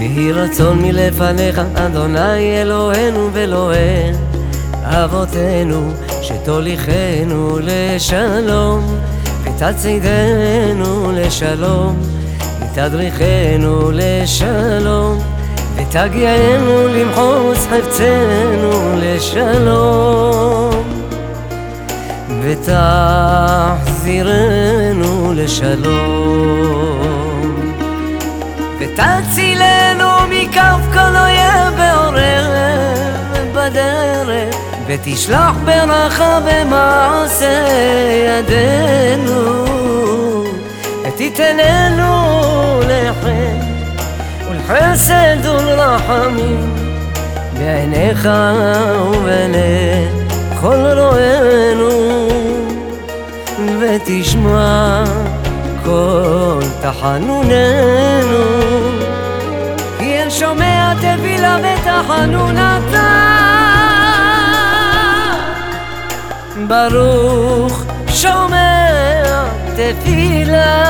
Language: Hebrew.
יהי רצון מלפניך, אדוני אלוהינו ואלוהי אבותינו, שתוליכנו לשלום, ותצעידנו לשלום, ותדריכנו לשלום, ותגיענו למחוץ חפצנו לשלום, ותחזירנו לשלום. ותצילנו ותשלח ברכה במעשה ידינו, ותיתננו לחן ולחסד ולרחמים בעיניך ובעיני כל רואינו, ותשמע כל תחנוננו. כי אין שומע תפילה ותחנונתה ברוך שומע תפילה